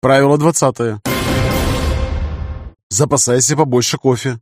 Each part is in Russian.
Правило двадцатое. Запасайся побольше кофе.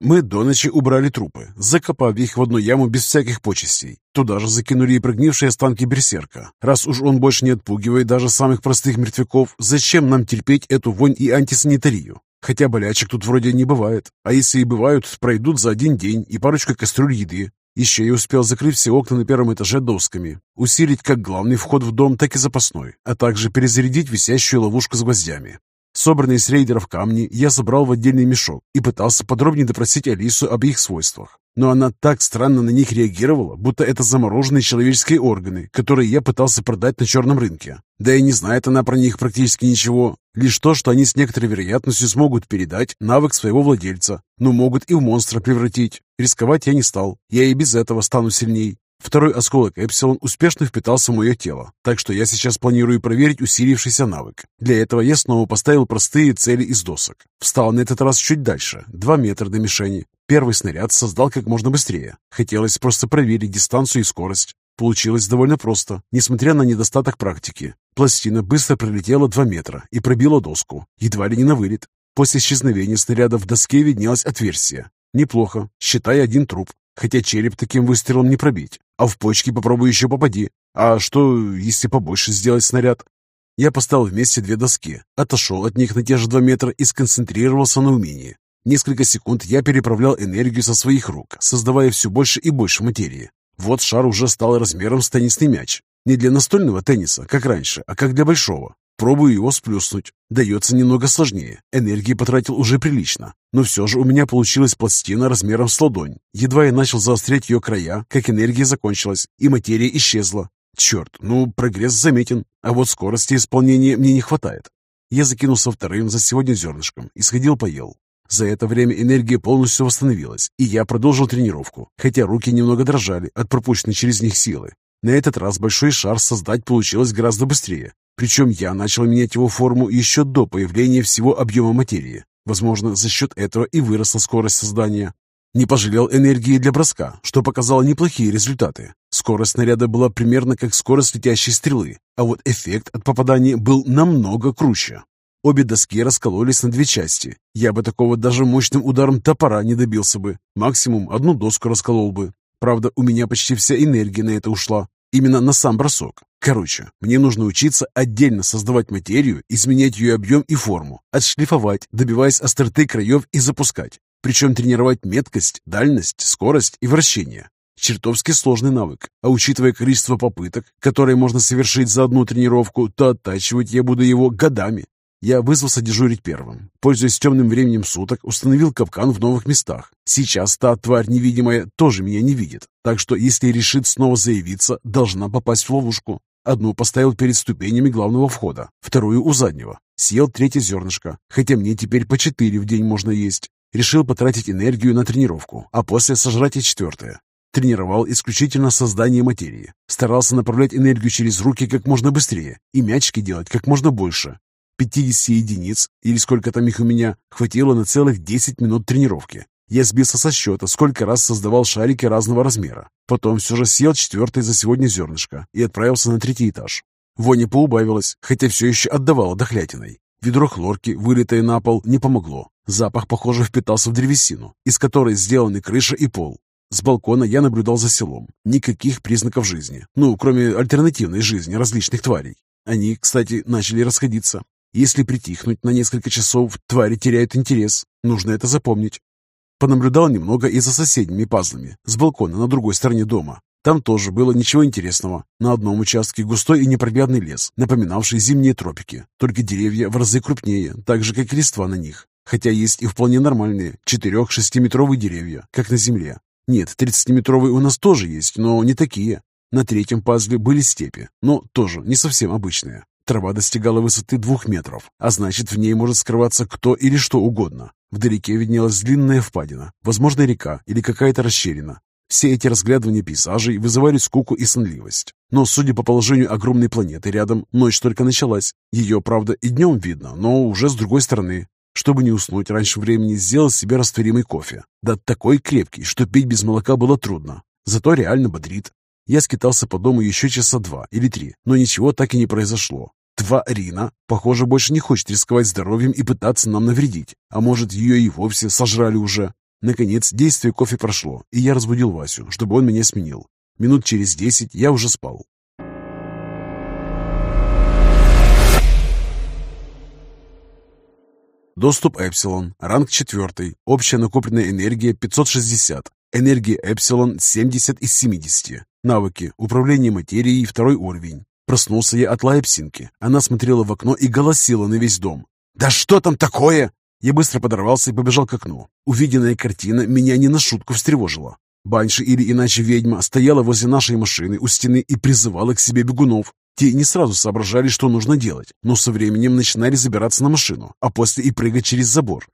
Мы до ночи убрали трупы, закопав их в одну яму без всяких почестей. Туда же закинули и прогнившие останки берсерка. Раз уж он больше не отпугивает даже самых простых мертвяков, зачем нам терпеть эту вонь и антисанитарию? Хотя болячек тут вроде не бывает. А если и бывают, пройдут за один день и парочка кастрюль еды. Еще я успел закрыть все окна на первом этаже досками, усилить как главный вход в дом, так и запасной, а также перезарядить висящую ловушку с гвоздями. Собранные с рейдеров камни я собрал в отдельный мешок и пытался подробнее допросить Алису об их свойствах. Но она так странно на них реагировала, будто это замороженные человеческие органы, которые я пытался продать на черном рынке. Да и не знает она про них практически ничего. Лишь то, что они с некоторой вероятностью смогут передать навык своего владельца, но могут и в монстра превратить. Рисковать я не стал, я и без этого стану сильней. Второй осколок Эпсилон успешно впитался в мое тело, так что я сейчас планирую проверить усилившийся навык. Для этого я снова поставил простые цели из досок. Встал на этот раз чуть дальше, 2 метра до мишени. Первый снаряд создал как можно быстрее. Хотелось просто проверить дистанцию и скорость. Получилось довольно просто, несмотря на недостаток практики. Пластина быстро пролетела 2 метра и пробила доску, едва ли не на вылет. После исчезновения снаряда в доске виднелось отверстие. Неплохо, считай один труп. Хотя череп таким выстрелом не пробить. А в почки попробуй еще попади. А что, если побольше сделать снаряд? Я поставил вместе две доски, отошел от них на те же два метра и сконцентрировался на умении. Несколько секунд я переправлял энергию со своих рук, создавая все больше и больше материи. Вот шар уже стал размером с теннисный мяч. Не для настольного тенниса, как раньше, а как для большого. Пробую его сплюснуть. Дается немного сложнее. Энергии потратил уже прилично. Но все же у меня получилась пластина размером с ладонь. Едва я начал заострять ее края, как энергия закончилась, и материя исчезла. Черт, ну прогресс заметен, а вот скорости исполнения мне не хватает. Я закинулся вторым за сегодня зернышком и сходил поел. За это время энергия полностью восстановилась, и я продолжил тренировку, хотя руки немного дрожали от пропущенной через них силы. На этот раз большой шар создать получилось гораздо быстрее, причем я начал менять его форму еще до появления всего объема материи. Возможно, за счет этого и выросла скорость создания. Не пожалел энергии для броска, что показало неплохие результаты. Скорость снаряда была примерно как скорость летящей стрелы, а вот эффект от попадания был намного круче. Обе доски раскололись на две части. Я бы такого даже мощным ударом топора не добился бы. Максимум одну доску расколол бы. Правда, у меня почти вся энергия на это ушла. Именно на сам бросок. Короче, мне нужно учиться отдельно создавать материю, изменять ее объем и форму, отшлифовать, добиваясь остроты краев и запускать. Причем тренировать меткость, дальность, скорость и вращение. Чертовски сложный навык, а учитывая количество попыток, которые можно совершить за одну тренировку, то оттачивать я буду его годами. Я вызвался дежурить первым. Пользуясь темным временем суток, установил капкан в новых местах. Сейчас та тварь невидимая тоже меня не видит, так что если решит снова заявиться, должна попасть в ловушку. Одну поставил перед ступенями главного входа, вторую у заднего. Съел третье зернышко, хотя мне теперь по четыре в день можно есть. Решил потратить энергию на тренировку, а после сожрать и четвертое. Тренировал исключительно создание материи. Старался направлять энергию через руки как можно быстрее и мячики делать как можно больше. 50 единиц, или сколько там их у меня, хватило на целых 10 минут тренировки. Я сбился со счета, сколько раз создавал шарики разного размера. Потом все же съел четвертое за сегодня зернышко и отправился на третий этаж. Воня поубавилась, хотя все еще отдавала дохлятиной. Ведро хлорки, вылитое на пол, не помогло. Запах, похоже, впитался в древесину, из которой сделаны крыша и пол. С балкона я наблюдал за селом. Никаких признаков жизни. Ну, кроме альтернативной жизни различных тварей. Они, кстати, начали расходиться. Если притихнуть на несколько часов, твари теряют интерес. Нужно это запомнить. Понаблюдал немного и за соседними пазлами, с балкона на другой стороне дома. Там тоже было ничего интересного. На одном участке густой и непроглядный лес, напоминавший зимние тропики. Только деревья в разы крупнее, так же, как и листва на них. Хотя есть и вполне нормальные, 4-6-метровые деревья, как на земле. Нет, 30-метровые у нас тоже есть, но не такие. На третьем пазле были степи, но тоже не совсем обычные. Трава достигала высоты двух метров, а значит, в ней может скрываться кто или что угодно. Вдалеке виднелась длинная впадина, возможно, река или какая-то расщелина. Все эти разглядывания пейзажей вызывали скуку и сонливость. Но, судя по положению огромной планеты рядом, ночь только началась. Ее, правда, и днем видно, но уже с другой стороны. Чтобы не уснуть раньше времени, сделал себе растворимый кофе. Да такой крепкий, что пить без молока было трудно. Зато реально бодрит. Я скитался по дому еще часа два или три, но ничего так и не произошло. Тварина, похоже, больше не хочет рисковать здоровьем и пытаться нам навредить. А может, ее и вовсе сожрали уже. Наконец, действие кофе прошло, и я разбудил Васю, чтобы он меня сменил. Минут через десять я уже спал. Доступ Эпсилон, ранг 4, общая накопленная энергия 560, энергия Эпсилон 70 из 70, навыки, управление материей второй уровень. Проснулся я от лая псинки. Она смотрела в окно и голосила на весь дом. «Да что там такое?» Я быстро подорвался и побежал к окну. Увиденная картина меня не на шутку встревожила. Банши или иначе ведьма стояла возле нашей машины у стены и призывала к себе бегунов. Те не сразу соображали, что нужно делать, но со временем начинали забираться на машину, а после и прыгать через забор.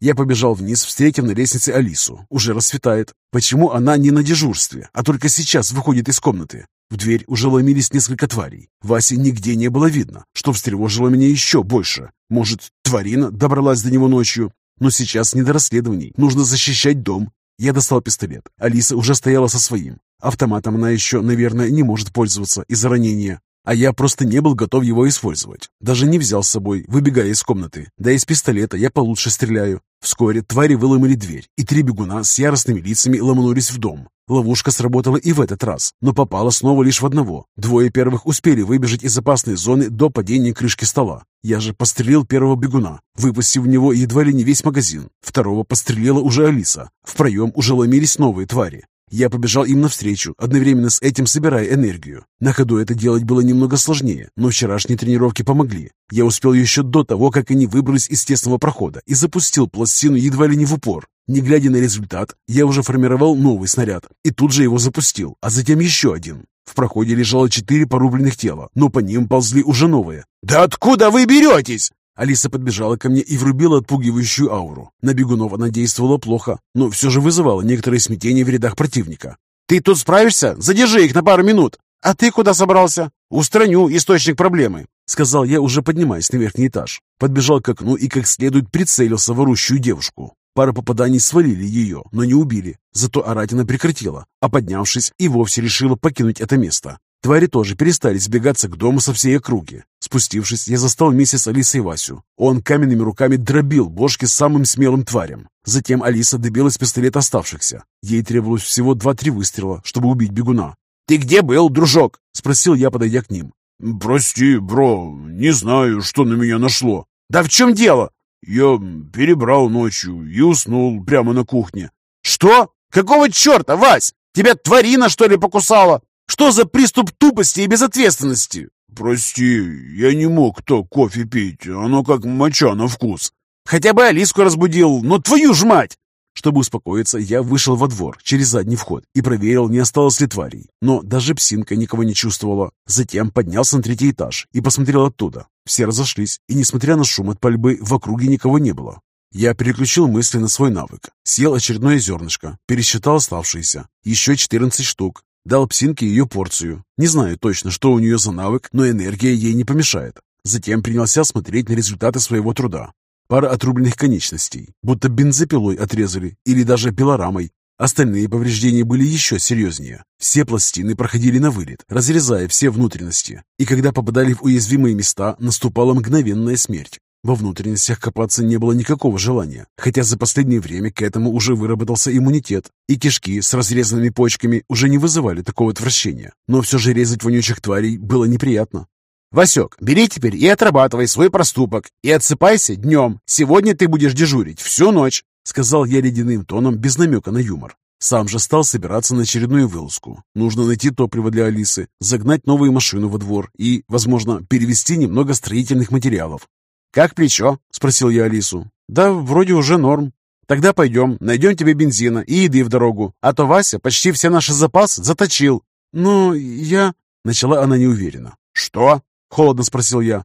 Я побежал вниз, встретив на лестнице Алису. Уже рассветает. Почему она не на дежурстве, а только сейчас выходит из комнаты? В дверь уже ломились несколько тварей. Васи нигде не было видно, что встревожило меня еще больше. Может, тварина добралась до него ночью? Но сейчас не до расследований. Нужно защищать дом. Я достал пистолет. Алиса уже стояла со своим. Автоматом она еще, наверное, не может пользоваться из-за ранения. А я просто не был готов его использовать. Даже не взял с собой, выбегая из комнаты. Да из пистолета я получше стреляю. Вскоре твари выломали дверь, и три бегуна с яростными лицами ломанулись в дом. Ловушка сработала и в этот раз, но попала снова лишь в одного. Двое первых успели выбежать из опасной зоны до падения крышки стола. Я же пострелил первого бегуна, выпустив в него едва ли не весь магазин. Второго пострелила уже Алиса. В проем уже ломились новые твари. Я побежал им навстречу, одновременно с этим собирая энергию. На ходу это делать было немного сложнее, но вчерашние тренировки помогли. Я успел еще до того, как они выбрались из тесного прохода и запустил пластину едва ли не в упор. Не глядя на результат, я уже формировал новый снаряд и тут же его запустил, а затем еще один. В проходе лежало четыре порубленных тела, но по ним ползли уже новые. «Да откуда вы беретесь?» Алиса подбежала ко мне и врубила отпугивающую ауру. На бегунов она действовала плохо, но все же вызывала некоторое смятение в рядах противника. «Ты тут справишься? Задержи их на пару минут!» «А ты куда собрался?» «Устраню источник проблемы», — сказал я, уже поднимаясь на верхний этаж. Подбежал к окну и как следует прицелился в орущую девушку. Пара попаданий свалили ее, но не убили. Зато орать она прекратила, а поднявшись, и вовсе решила покинуть это место. Твари тоже перестали сбегаться к дому со всей округи. Спустившись, я застал миссис Алиса и Васю. Он каменными руками дробил бошки самым смелым тварям. Затем Алиса добила из пистолета оставшихся. Ей требовалось всего два-три выстрела, чтобы убить бегуна. «Ты где был, дружок?» — спросил я, подойдя к ним. «Прости, бро, не знаю, что на меня нашло». «Да в чем дело?» «Я перебрал ночью и уснул прямо на кухне». «Что? Какого черта, Вась? Тебя тварина, что ли, покусала?» Что за приступ тупости и безответственности? Прости, я не мог то кофе пить, оно как моча на вкус. Хотя бы Алиску разбудил, но твою ж мать! Чтобы успокоиться, я вышел во двор через задний вход и проверил, не осталось ли тварей. Но даже псинка никого не чувствовала. Затем поднялся на третий этаж и посмотрел оттуда. Все разошлись, и, несмотря на шум от пальбы, в округе никого не было. Я переключил мысли на свой навык. Съел очередное зернышко, пересчитал оставшиеся. Еще 14 штук. Дал псинке ее порцию. Не знаю точно, что у нее за навык, но энергия ей не помешает. Затем принялся смотреть на результаты своего труда. Пара отрубленных конечностей, будто бензопилой отрезали или даже пилорамой. Остальные повреждения были еще серьезнее. Все пластины проходили на вылет, разрезая все внутренности. И когда попадали в уязвимые места, наступала мгновенная смерть. Во внутренностях копаться не было никакого желания, хотя за последнее время к этому уже выработался иммунитет, и кишки с разрезанными почками уже не вызывали такого отвращения. Но все же резать вонючих тварей было неприятно. «Васек, бери теперь и отрабатывай свой проступок, и отсыпайся днем. Сегодня ты будешь дежурить всю ночь», — сказал я ледяным тоном без намека на юмор. Сам же стал собираться на очередную вылазку. Нужно найти топливо для Алисы, загнать новую машину во двор и, возможно, перевести немного строительных материалов. «Как плечо?» — спросил я Алису. «Да вроде уже норм. Тогда пойдем, найдем тебе бензина и еды в дорогу, а то Вася почти все наши запасы заточил». «Ну, я...» — начала она неуверенно. «Что?» — холодно спросил я.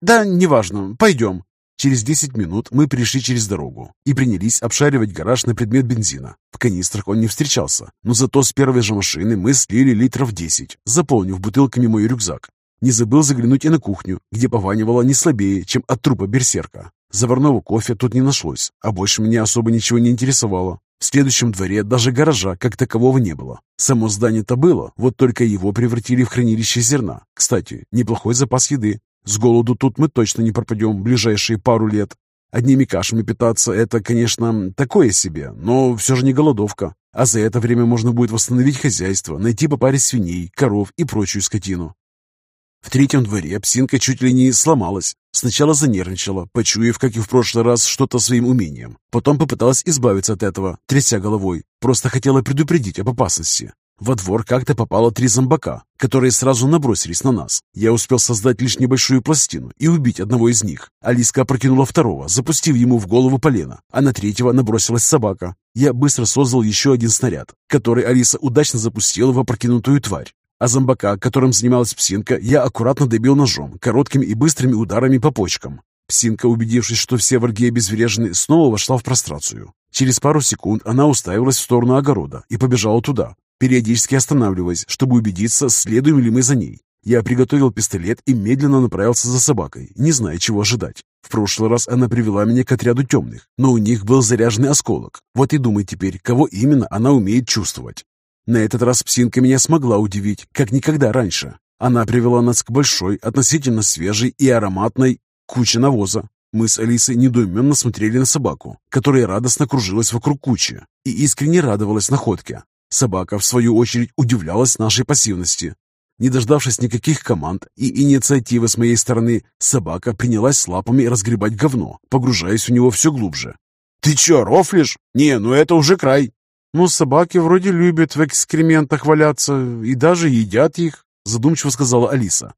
«Да, неважно, пойдем». Через десять минут мы пришли через дорогу и принялись обшаривать гараж на предмет бензина. В канистрах он не встречался, но зато с первой же машины мы слили литров десять, заполнив бутылками мой рюкзак. Не забыл заглянуть и на кухню, где пованивало не слабее, чем от трупа берсерка. Заварного кофе тут не нашлось, а больше меня особо ничего не интересовало. В следующем дворе даже гаража как такового не было. Само здание-то было, вот только его превратили в хранилище зерна. Кстати, неплохой запас еды. С голоду тут мы точно не пропадем ближайшие пару лет. Одними кашами питаться – это, конечно, такое себе, но все же не голодовка. А за это время можно будет восстановить хозяйство, найти по паре свиней, коров и прочую скотину. В третьем дворе псинка чуть ли не сломалась. Сначала занервничала, почуяв, как и в прошлый раз, что-то своим умением. Потом попыталась избавиться от этого, тряся головой. Просто хотела предупредить об опасности. Во двор как-то попало три зомбака, которые сразу набросились на нас. Я успел создать лишь небольшую пластину и убить одного из них. Алиска опрокинула второго, запустив ему в голову полено, а на третьего набросилась собака. Я быстро создал еще один снаряд, который Алиса удачно запустила в опрокинутую тварь. А зомбака, которым занималась псинка, я аккуратно добил ножом, короткими и быстрыми ударами по почкам. Псинка, убедившись, что все враги обезврежены, снова вошла в прострацию. Через пару секунд она уставилась в сторону огорода и побежала туда, периодически останавливаясь, чтобы убедиться, следуем ли мы за ней. Я приготовил пистолет и медленно направился за собакой, не зная, чего ожидать. В прошлый раз она привела меня к отряду темных, но у них был заряженный осколок. Вот и думай теперь, кого именно она умеет чувствовать. На этот раз псинка меня смогла удивить, как никогда раньше. Она привела нас к большой, относительно свежей и ароматной куче навоза. Мы с Алисой недоуменно смотрели на собаку, которая радостно кружилась вокруг кучи и искренне радовалась находке. Собака, в свою очередь, удивлялась нашей пассивности. Не дождавшись никаких команд и инициативы с моей стороны, собака принялась лапами разгребать говно, погружаясь в него все глубже. «Ты че, рофлишь? Не, ну это уже край!» «Ну, собаки вроде любят в экскрементах валяться и даже едят их», задумчиво сказала Алиса.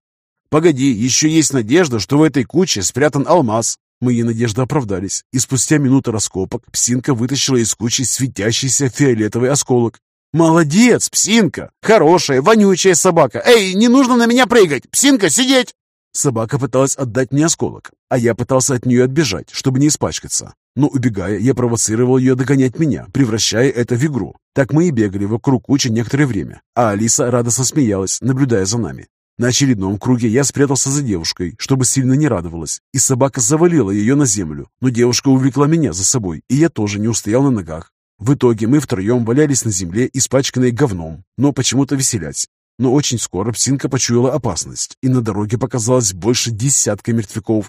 «Погоди, еще есть надежда, что в этой куче спрятан алмаз». Мои надежды оправдались, и спустя минуту раскопок псинка вытащила из кучи светящийся фиолетовый осколок «Молодец, псинка! Хорошая, вонючая собака! Эй, не нужно на меня прыгать! Псинка, сидеть!» Собака пыталась отдать мне осколок, а я пытался от нее отбежать, чтобы не испачкаться. Но убегая, я провоцировал ее догонять меня, превращая это в игру. Так мы и бегали вокруг кучи некоторое время, а Алиса радостно смеялась, наблюдая за нами. На очередном круге я спрятался за девушкой, чтобы сильно не радовалась, и собака завалила ее на землю, но девушка увлекла меня за собой, и я тоже не устоял на ногах. В итоге мы втроем валялись на земле, испачканные говном, но почему-то веселясь. Но очень скоро псинка почуяла опасность, и на дороге показалось больше десятка мертвяков.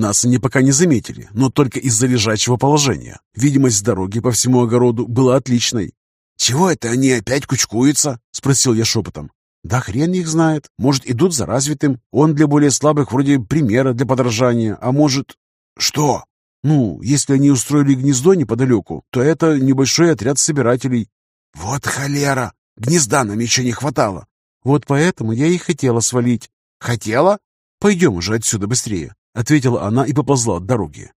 Нас они пока не заметили, но только из-за лежачего положения. Видимость дороги по всему огороду была отличной. «Чего это они опять кучкуются?» — спросил я шепотом. «Да хрен их знает. Может, идут за развитым. Он для более слабых вроде примера для подражания, а может...» «Что?» Ну, если они устроили гнездо неподалеку, то это небольшой отряд собирателей. Вот холера! Гнезда нам еще не хватало. Вот поэтому я и хотела свалить. Хотела? Пойдем уже отсюда быстрее, ответила она и поползла от дороги.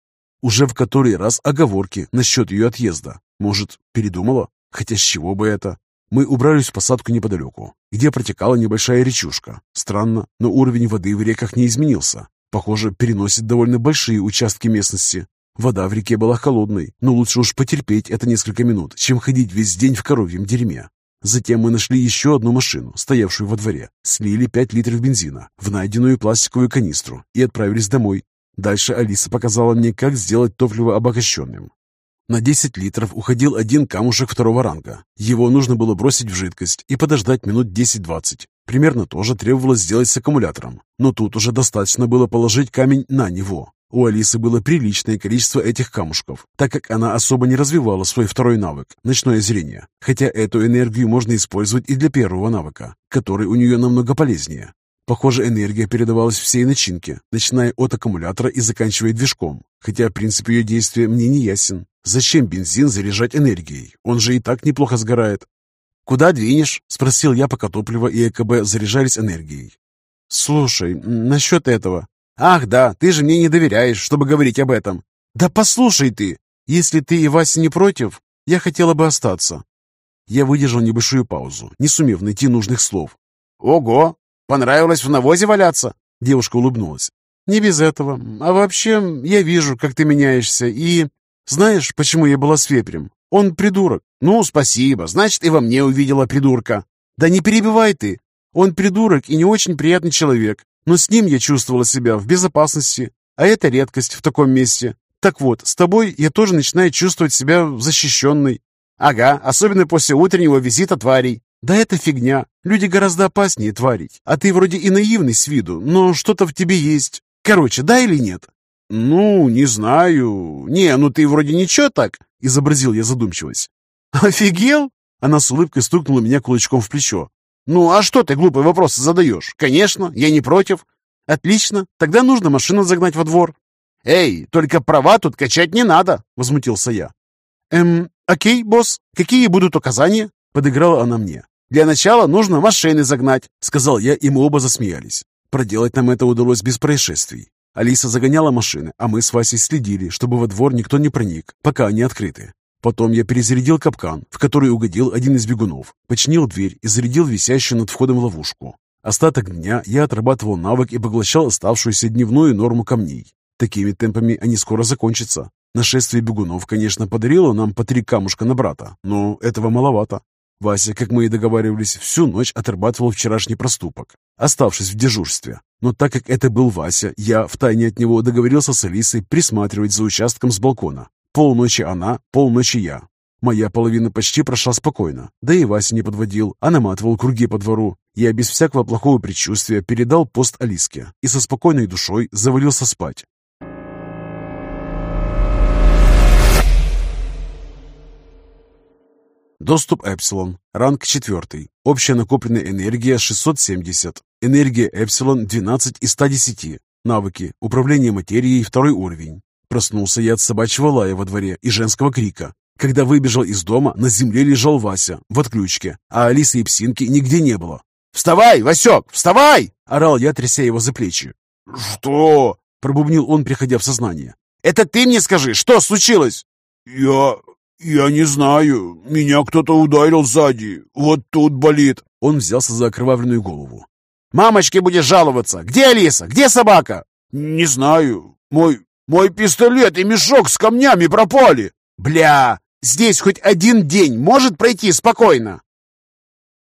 Уже в который раз оговорки насчет ее отъезда. Может, передумала? Хотя с чего бы это? Мы убрались в посадку неподалеку, где протекала небольшая речушка. Странно, но уровень воды в реках не изменился. Похоже, переносит довольно большие участки местности. Вода в реке была холодной, но лучше уж потерпеть это несколько минут, чем ходить весь день в коровьем дерьме. Затем мы нашли еще одну машину, стоявшую во дворе, слили 5 литров бензина в найденную пластиковую канистру и отправились домой. Дальше Алиса показала мне, как сделать топливо обогащенным. На 10 литров уходил один камушек второго ранга. Его нужно было бросить в жидкость и подождать минут 10-20. Примерно то же требовалось сделать с аккумулятором, но тут уже достаточно было положить камень на него. У Алисы было приличное количество этих камушков, так как она особо не развивала свой второй навык – ночное зрение, хотя эту энергию можно использовать и для первого навыка, который у нее намного полезнее. Похоже, энергия передавалась всей начинке, начиная от аккумулятора и заканчивая движком, хотя принцип ее действия мне не ясен. Зачем бензин заряжать энергией? Он же и так неплохо сгорает. «Куда двинешь?» – спросил я, пока топливо и ЭКБ заряжались энергией. «Слушай, насчет этого...» «Ах, да, ты же мне не доверяешь, чтобы говорить об этом». «Да послушай ты! Если ты и Вася не против, я хотела бы остаться». Я выдержал небольшую паузу, не сумев найти нужных слов. «Ого! Понравилось в навозе валяться?» Девушка улыбнулась. «Не без этого. А вообще, я вижу, как ты меняешься, и... Знаешь, почему я была с вепрем? Он придурок. Ну, спасибо. Значит, и во мне увидела придурка. Да не перебивай ты. Он придурок и не очень приятный человек. Но с ним я чувствовала себя в безопасности. А это редкость в таком месте. Так вот, с тобой я тоже начинаю чувствовать себя защищенной. Ага, особенно после утреннего визита тварей. Да это фигня. Люди гораздо опаснее тварить. А ты вроде и наивный с виду, но что-то в тебе есть. Короче, да или нет? Ну, не знаю. Не, ну ты вроде ничего так, изобразил я задумчивость. Офигел? Она с улыбкой стукнула меня кулачком в плечо. Ну, а что ты глупые вопросы задаешь? Конечно, я не против. Отлично, тогда нужно машину загнать во двор. Эй, только права тут качать не надо, возмутился я. Эм, окей, босс, какие будут указания? Подыграла она мне. «Для начала нужно машины загнать», — сказал я, и мы оба засмеялись. Проделать нам это удалось без происшествий. Алиса загоняла машины, а мы с Васей следили, чтобы во двор никто не проник, пока они открыты. Потом я перезарядил капкан, в который угодил один из бегунов, починил дверь и зарядил висящую над входом ловушку. Остаток дня я отрабатывал навык и поглощал оставшуюся дневную норму камней. Такими темпами они скоро закончатся. Нашествие бегунов, конечно, подарило нам по три камушка на брата, но этого маловато. Вася, как мы и договаривались, всю ночь отрабатывал вчерашний проступок, оставшись в дежурстве. Но так как это был Вася, я втайне от него договорился с Алисой присматривать за участком с балкона. Полночи она, полночи я. Моя половина почти прошла спокойно, да и Вася не подводил, а наматывал круги по двору. Я без всякого плохого предчувствия передал пост Алиске и со спокойной душой завалился спать. Доступ Эпсилон. Ранг 4. Общая накопленная энергия 670. Энергия Эпсилон 12 из 110. Навыки. Управление материей второй уровень. Проснулся я от собачьего лая во дворе и женского крика. Когда выбежал из дома, на земле лежал Вася в отключке, а Алисы и Псинки нигде не было. «Вставай, Васек, вставай!» – орал я, тряся его за плечи. «Что?» – пробубнил он, приходя в сознание. «Это ты мне скажи, что случилось?» «Я... «Я не знаю. Меня кто-то ударил сзади. Вот тут болит». Он взялся за окровавленную голову. «Мамочке будешь жаловаться. Где Алиса? Где собака?» «Не знаю. Мой... мой пистолет и мешок с камнями пропали». «Бля! Здесь хоть один день может пройти спокойно?»